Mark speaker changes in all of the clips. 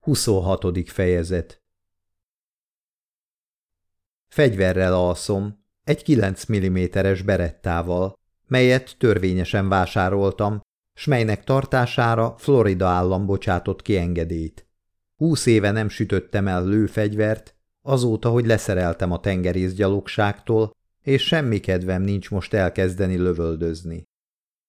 Speaker 1: 26. fejezet Fegyverrel alszom, egy 9 mm-es berettával, melyet törvényesen vásároltam, s melynek tartására Florida állam bocsátott ki engedélyt. Húsz éve nem sütöttem el lőfegyvert, azóta, hogy leszereltem a tengerészgyalogságtól, és semmi kedvem nincs most elkezdeni lövöldözni.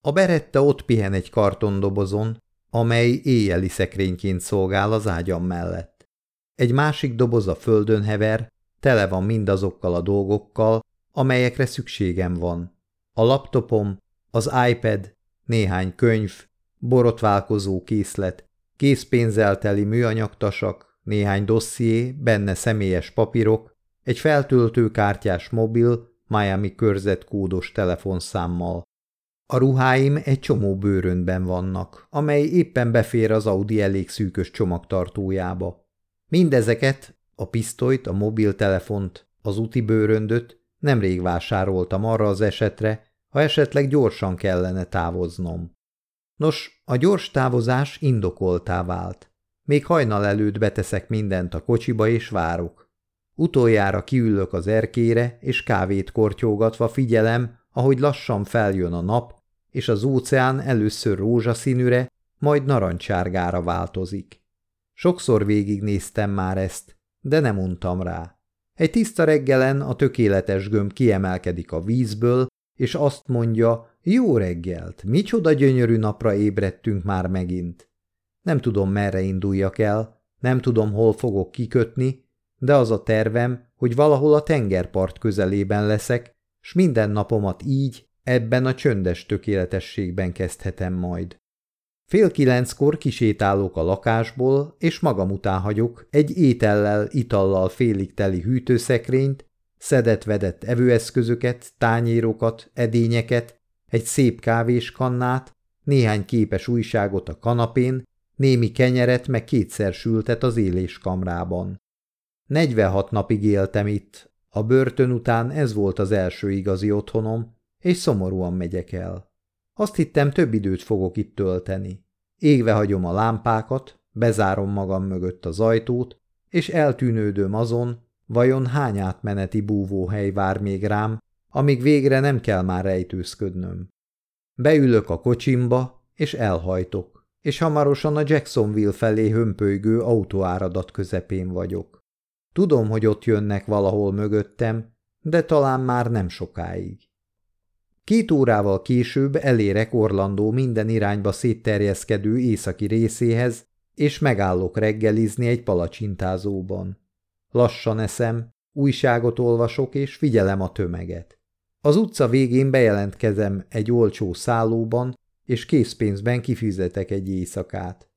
Speaker 1: A beretta ott pihen egy kartondobozon, amely éjjeli szekrényként szolgál az ágyam mellett. Egy másik doboz a földön hever, tele van mindazokkal a dolgokkal, amelyekre szükségem van. A laptopom, az iPad, néhány könyv, borotválkozó készlet, készpénzelteli műanyagtasak, néhány dosszié, benne személyes papírok, egy feltöltőkártyás mobil, Miami körzetkódos telefonszámmal. A ruháim egy csomó bőröntben vannak, amely éppen befér az Audi elég szűkös csomagtartójába. Mindezeket, a pisztolyt, a mobiltelefont, az úti bőröndöt nemrég vásároltam arra az esetre, ha esetleg gyorsan kellene távoznom. Nos, a gyors távozás indokoltá vált. Még hajnal előtt beteszek mindent a kocsiba és várok. Utoljára kiülök az erkére, és kávét kortyógatva figyelem, ahogy lassan feljön a nap, és az óceán először rózsaszínűre, majd narancsárgára változik. Sokszor végignéztem már ezt, de nem untam rá. Egy tiszta reggelen a tökéletes gömb kiemelkedik a vízből, és azt mondja, jó reggelt, micsoda gyönyörű napra ébredtünk már megint. Nem tudom, merre induljak el, nem tudom, hol fogok kikötni, de az a tervem, hogy valahol a tengerpart közelében leszek, s minden napomat így, Ebben a csöndes tökéletességben kezdhetem majd. Fél kilenckor kisétálok a lakásból, és magam után hagyok egy étellel, itallal félig teli hűtőszekrényt, szedett-vedett evőeszközöket, tányérokat, edényeket, egy szép kávéskannát, néhány képes újságot a kanapén, némi kenyeret meg kétszer sültet az éléskamrában. 46 napig éltem itt, a börtön után ez volt az első igazi otthonom, és szomorúan megyek el. Azt hittem, több időt fogok itt tölteni. Égve hagyom a lámpákat, bezárom magam mögött az ajtót, és eltűnődöm azon, vajon hány átmeneti búvóhely vár még rám, amíg végre nem kell már rejtőzködnöm. Beülök a kocsimba, és elhajtok, és hamarosan a Jacksonville felé hömpölygő autóáradat közepén vagyok. Tudom, hogy ott jönnek valahol mögöttem, de talán már nem sokáig. Két órával később elérek Orlandó minden irányba szétterjeszkedő északi részéhez, és megállok reggelizni egy palacsintázóban. Lassan eszem, újságot olvasok, és figyelem a tömeget. Az utca végén bejelentkezem egy olcsó szállóban, és készpénzben kifizetek egy éjszakát.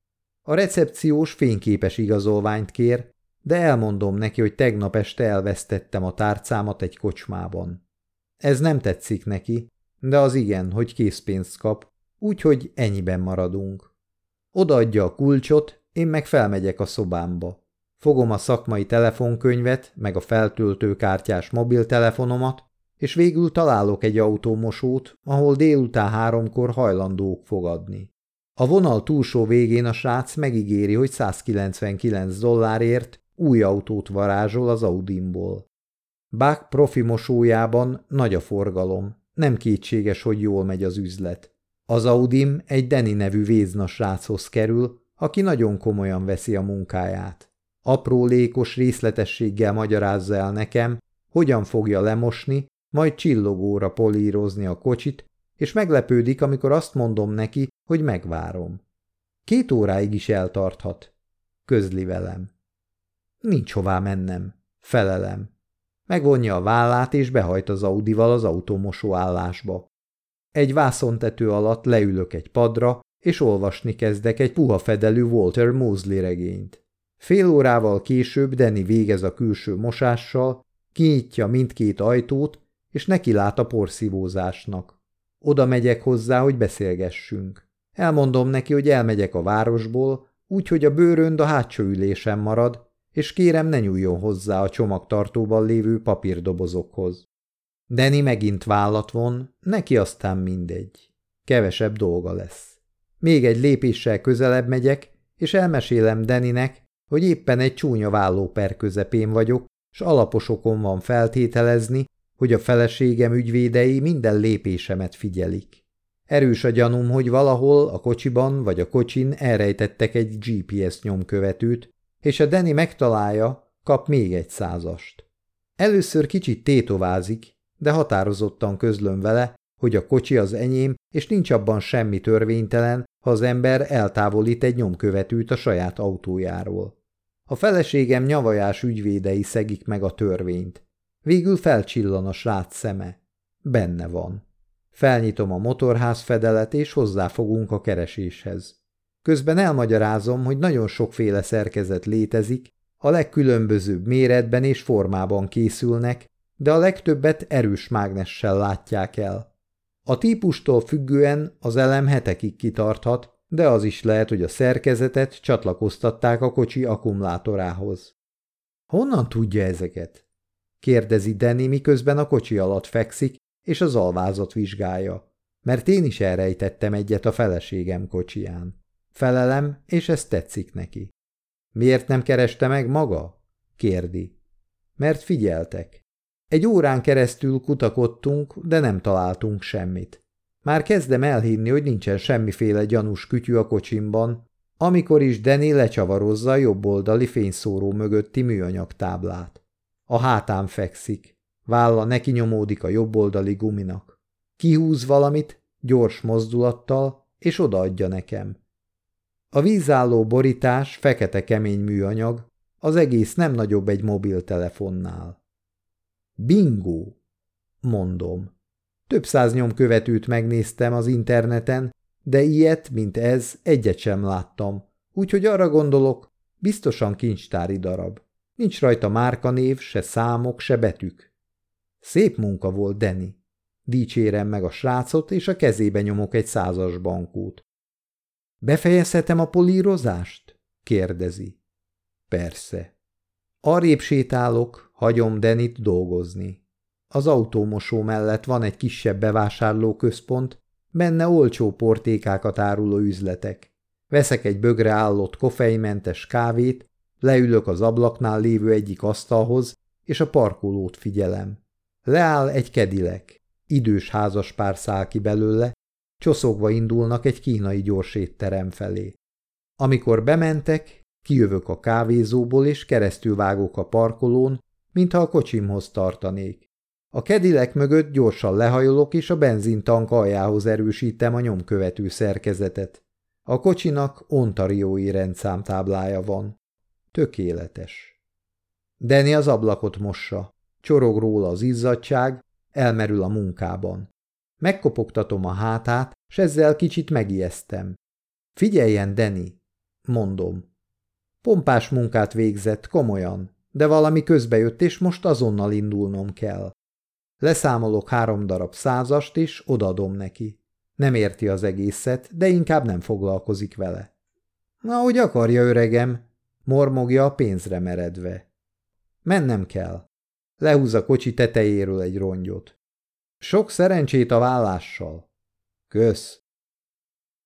Speaker 1: A recepciós fényképes igazolványt kér, de elmondom neki, hogy tegnap este elvesztettem a tárcámat egy kocsmában. Ez nem tetszik neki, de az igen, hogy készpénzt kap, úgyhogy ennyiben maradunk. Odaadja a kulcsot, én meg felmegyek a szobámba. Fogom a szakmai telefonkönyvet, meg a feltöltőkártyás mobiltelefonomat, és végül találok egy autómosót, ahol délután háromkor hajlandók fogadni. A vonal túlsó végén a srác megígéri, hogy 199 dollárért új autót varázsol az Audimból. Bach profi mosójában nagy a forgalom, nem kétséges, hogy jól megy az üzlet. Az Audim egy Deni nevű vézna sráchoz kerül, aki nagyon komolyan veszi a munkáját. Apró lékos részletességgel magyarázza el nekem, hogyan fogja lemosni, majd csillogóra polírozni a kocsit, és meglepődik, amikor azt mondom neki, hogy megvárom. Két óráig is eltarthat. Közli velem. Nincs hová mennem. Felelem. Megvonja a vállát és behajt az Audival az automosó állásba. Egy vászontető alatt leülök egy padra, és olvasni kezdek egy puha fedelű Walter Mosley regényt. Fél órával később Danny végez a külső mosással, kinyitja mindkét ajtót, és neki lát a porszívózásnak. Oda megyek hozzá, hogy beszélgessünk. Elmondom neki, hogy elmegyek a városból, úgyhogy a bőrönd a hátsó ülésen marad, és kérem ne nyúljon hozzá a csomagtartóban lévő papírdobozokhoz. Deni megint vállat von, neki aztán mindegy. Kevesebb dolga lesz. Még egy lépéssel közelebb megyek, és elmesélem Deninek, hogy éppen egy csúnya vállóper közepén vagyok, s alaposokon van feltételezni, hogy a feleségem ügyvédei minden lépésemet figyelik. Erős a gyanúm, hogy valahol a kocsiban vagy a kocsin elrejtettek egy GPS nyomkövetőt, és a Danny megtalálja, kap még egy százast. Először kicsit tétovázik, de határozottan közlöm vele, hogy a kocsi az enyém, és nincs abban semmi törvénytelen, ha az ember eltávolít egy nyomkövetőt a saját autójáról. A feleségem nyavajás ügyvédei szegik meg a törvényt. Végül felcsillan a srác szeme. Benne van. Felnyitom a motorház fedelet, és hozzáfogunk a kereséshez. Közben elmagyarázom, hogy nagyon sokféle szerkezet létezik, a legkülönbözőbb méretben és formában készülnek, de a legtöbbet erős mágnessel látják el. A típustól függően az elem hetekig kitarthat, de az is lehet, hogy a szerkezetet csatlakoztatták a kocsi akkumulátorához. Honnan tudja ezeket? kérdezi Danny, miközben a kocsi alatt fekszik, és az alvázat vizsgálja. Mert én is elrejtettem egyet a feleségem kocsiján. Felelem, és ez tetszik neki. Miért nem kereste meg maga? kérdi. Mert figyeltek. Egy órán keresztül kutakodtunk, de nem találtunk semmit. Már kezdem elhinni, hogy nincsen semmiféle gyanús kütyű a kocsimban, amikor is Danny lecsavarozza a jobboldali fényszóró mögötti műanyag táblát. A hátán fekszik, válla neki nyomódik a jobboldali guminak. Kihúz valamit, gyors mozdulattal, és odaadja nekem. A vízálló borítás fekete kemény műanyag, az egész nem nagyobb egy mobiltelefonnál. Bingo, mondom. Több száz nyomkövetőt megnéztem az interneten, de ilyet, mint ez, egyet sem láttam, úgyhogy arra gondolok, biztosan kincstári darab. Nincs rajta márkanév, se számok, se betűk. Szép munka volt, Denny. Dicsérem meg a srácot, és a kezébe nyomok egy százas bankót. Befejezhetem a polírozást? kérdezi. Persze. Arrébb sétálok, hagyom Denit dolgozni. Az autómosó mellett van egy kisebb bevásárlóközpont, benne olcsó portékákat áruló üzletek. Veszek egy bögre állott koffeinmentes kávét, leülök az ablaknál lévő egyik asztalhoz, és a parkolót figyelem. Leáll egy kedilek. Idős házaspár száll ki belőle, csoszogva indulnak egy kínai gyorsétterem felé. Amikor bementek, kijövök a kávézóból, és keresztül vágok a parkolón, mintha a kocsimhoz tartanék. A kedilek mögött gyorsan lehajolok, és a benzintank aljához erősítem a nyomkövető szerkezetet. A kocsinak ontariói rendszámtáblája van. Tökéletes. Danny az ablakot mossa. Csorog róla az izzadság, elmerül a munkában. Megkopogtatom a hátát, s ezzel kicsit megijesztem. Figyeljen, Danny, mondom. Pompás munkát végzett, komolyan, de valami közbejött, és most azonnal indulnom kell. Leszámolok három darab százast, és odadom neki. Nem érti az egészet, de inkább nem foglalkozik vele. Na, hogy akarja, öregem, mormogja a pénzre meredve. Mennem kell. Lehúz a kocsi tetejéről egy rongyot. Sok szerencsét a vállással. Kösz.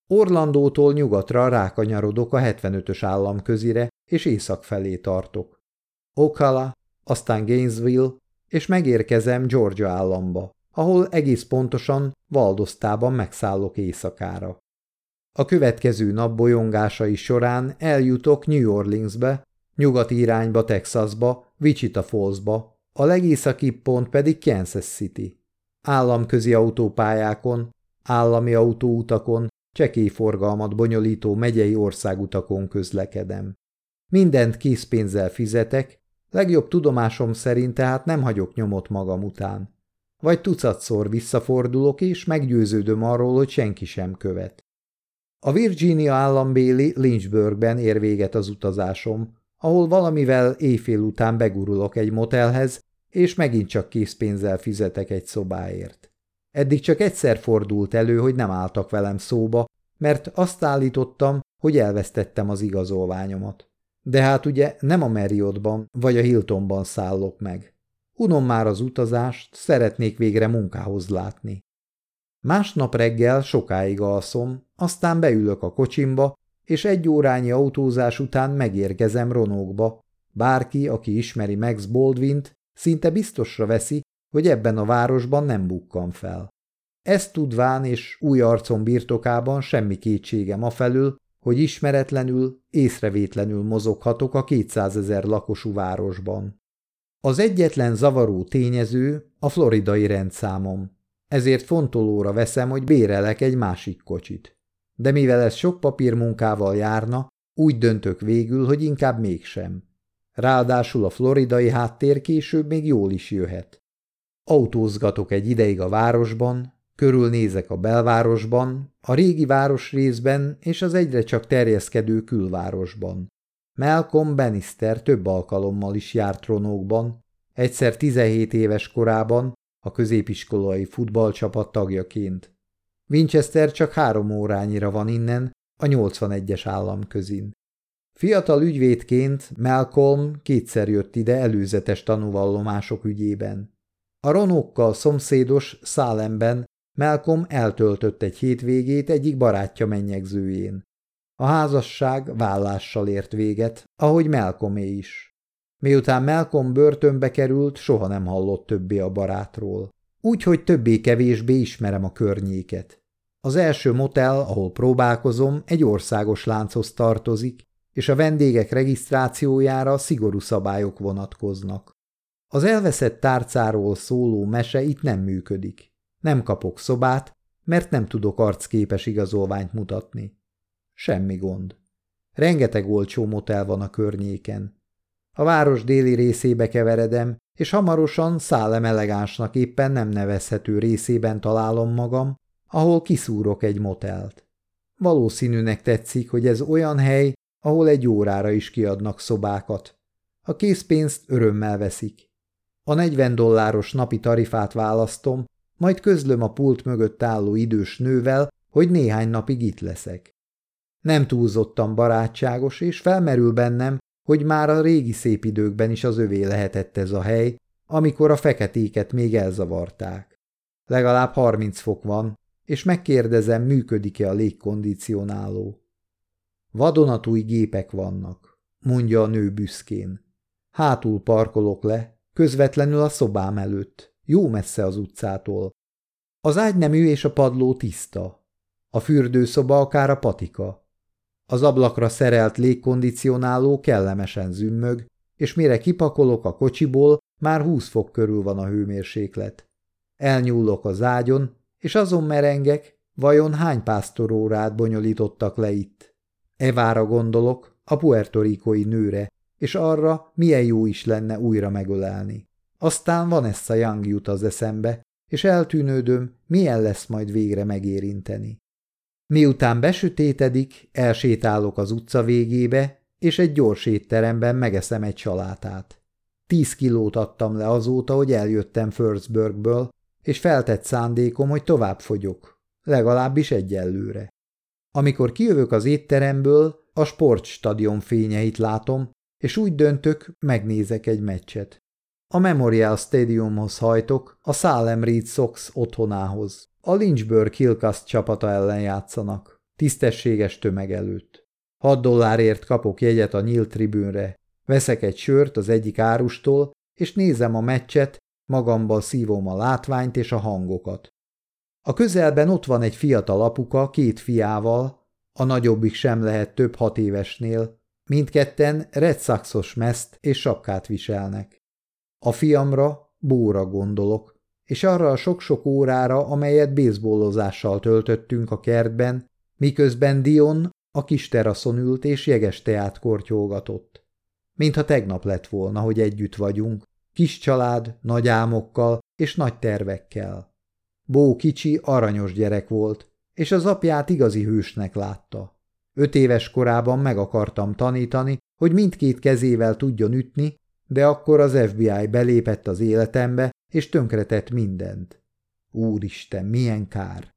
Speaker 1: Orlandótól nyugatra rákanyarodok a 75-ös államközire, és észak felé tartok. Ocala, aztán Gainesville, és megérkezem Georgia államba, ahol egész pontosan Valdosztában megszállok éjszakára. A következő nap bolyongásai során eljutok New Orleansbe, nyugati irányba Texasba, Wichita Fallsba, a legészakibb pont pedig Kansas City. Államközi autópályákon, állami autóutakon, csekély forgalmat bonyolító megyei országutakon közlekedem. Mindent készpénzzel fizetek, Legjobb tudomásom szerint tehát nem hagyok nyomot magam után. Vagy tucatszor visszafordulok, és meggyőződöm arról, hogy senki sem követ. A Virginia állambéli Lynchburgben ér véget az utazásom, ahol valamivel éjfél után begurulok egy motelhez, és megint csak készpénzzel fizetek egy szobáért. Eddig csak egyszer fordult elő, hogy nem álltak velem szóba, mert azt állítottam, hogy elvesztettem az igazolványomat. De hát ugye nem a Marriottban vagy a Hiltonban szállok meg. Unom már az utazást, szeretnék végre munkához látni. Másnap reggel sokáig alszom, aztán beülök a kocsimba, és egy órányi autózás után megérkezem Ronókba. Bárki, aki ismeri Max Baldwint, szinte biztosra veszi, hogy ebben a városban nem bukkan fel. Ezt tudván és új arcom birtokában semmi kétségem afelől, hogy ismeretlenül, észrevétlenül mozoghatok a 200 ezer lakosú városban. Az egyetlen zavaró tényező a floridai rendszámom, ezért fontolóra veszem, hogy bérelek egy másik kocsit. De mivel ez sok papírmunkával járna, úgy döntök végül, hogy inkább mégsem. Ráadásul a floridai háttér később még jól is jöhet. Autózgatok egy ideig a városban, körülnézek a belvárosban, a régi városrészben és az egyre csak terjeszkedő külvárosban. Malcolm Bannister több alkalommal is járt ronókban, egyszer 17 éves korában, a középiskolai futballcsapat tagjaként. Winchester csak három órányira van innen, a 81-es állam közin. Fiatal ügyvédként Malcolm kétszer jött ide előzetes tanúvallomások ügyében. A ronokkal szomszédos Szálemben Malcolm eltöltött egy hétvégét egyik barátja mennyegzőjén. A házasság vállással ért véget, ahogy Malcolmé is. Miután Malcolm börtönbe került, soha nem hallott többé a barátról. Úgyhogy többé-kevésbé ismerem a környéket. Az első motel, ahol próbálkozom, egy országos lánchoz tartozik, és a vendégek regisztrációjára szigorú szabályok vonatkoznak. Az elveszett tárcáról szóló mese itt nem működik. Nem kapok szobát, mert nem tudok arcképes igazolványt mutatni. Semmi gond. Rengeteg olcsó motel van a környéken. A város déli részébe keveredem, és hamarosan szállem elegánsnak éppen nem nevezhető részében találom magam, ahol kiszúrok egy motelt. Valószínűnek tetszik, hogy ez olyan hely, ahol egy órára is kiadnak szobákat. A készpénzt örömmel veszik. A 40 dolláros napi tarifát választom, majd közlöm a pult mögött álló idős nővel, hogy néhány napig itt leszek. Nem túlzottan barátságos, és felmerül bennem, hogy már a régi szép időkben is az övé lehetett ez a hely, amikor a feketéket még elzavarták. Legalább 30 fok van, és megkérdezem, működik-e a légkondicionáló. Vadonatúj gépek vannak, mondja a nő büszkén. Hátul parkolok le, közvetlenül a szobám előtt, jó messze az utcától. Az ágynemű és a padló tiszta. A fürdőszoba akár a patika. Az ablakra szerelt légkondicionáló kellemesen zümmög, és mire kipakolok a kocsiból, már húsz fok körül van a hőmérséklet. Elnyúlok az ágyon, és azon merengek, vajon hány pásztorórát bonyolítottak le itt. Evára gondolok, a puertorikói nőre, és arra, milyen jó is lenne újra megölelni. Aztán van ezt a Young jut az eszembe, és eltűnődöm, milyen lesz majd végre megérinteni. Miután besütétedik, elsétálok az utca végébe, és egy gyors étteremben megeszem egy salátát. Tíz kilót adtam le azóta, hogy eljöttem Firstburgből, és feltett szándékom, hogy tovább fogyok, legalábbis egyelőre. Amikor kijövök az étteremből, a sportstadion fényeit látom, és úgy döntök, megnézek egy meccset. A Memorial Stadiumhoz hajtok, a Salem Reed Sox otthonához. A Lynchburg Hillcast csapata ellen játszanak, tisztességes tömeg előtt. 6 dollárért kapok jegyet a nyílt tribűnre, veszek egy sört az egyik árustól, és nézem a meccset, magamban szívom a látványt és a hangokat. A közelben ott van egy fiatal apuka két fiával, a nagyobbik sem lehet több hat évesnél, mindketten Red Soxos meszt és sapkát viselnek. A fiamra, Bóra gondolok, és arra a sok-sok órára, amelyet bézbólozással töltöttünk a kertben, miközben Dion a kis teraszon ült és jeges teát kortyolgatott. Mintha tegnap lett volna, hogy együtt vagyunk, kis család, nagy álmokkal és nagy tervekkel. Bó kicsi, aranyos gyerek volt, és az apját igazi hősnek látta. Öt éves korában meg akartam tanítani, hogy mindkét kezével tudjon ütni, de akkor az FBI belépett az életembe, és tönkretett mindent. Úristen, milyen kár!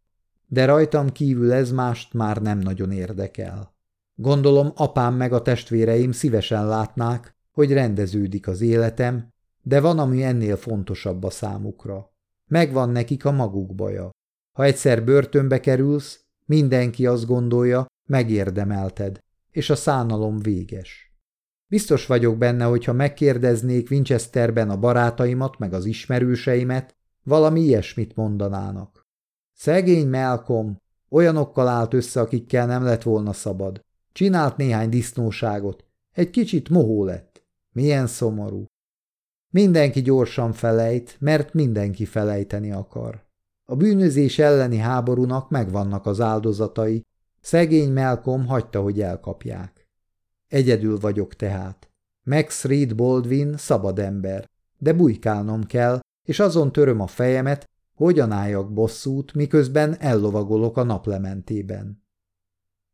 Speaker 1: De rajtam kívül ez mást már nem nagyon érdekel. Gondolom apám meg a testvéreim szívesen látnák, hogy rendeződik az életem, de van, ami ennél fontosabb a számukra. Megvan nekik a maguk baja. Ha egyszer börtönbe kerülsz, mindenki azt gondolja, megérdemelted, és a szánalom véges. Biztos vagyok benne, hogy ha megkérdeznék Winchesterben a barátaimat meg az ismerőseimet, valami ilyesmit mondanának. Szegény Malcolm olyanokkal állt össze, akikkel nem lett volna szabad. Csinált néhány disznóságot, egy kicsit mohó lett. Milyen szomorú. Mindenki gyorsan felejt, mert mindenki felejteni akar. A bűnözés elleni háborúnak megvannak az áldozatai, szegény Malcolm hagyta, hogy elkapják. Egyedül vagyok tehát. Max Reed Baldwin szabad ember, de bujkálnom kell, és azon töröm a fejemet, hogyan álljak bosszút, miközben ellovagolok a naplementében.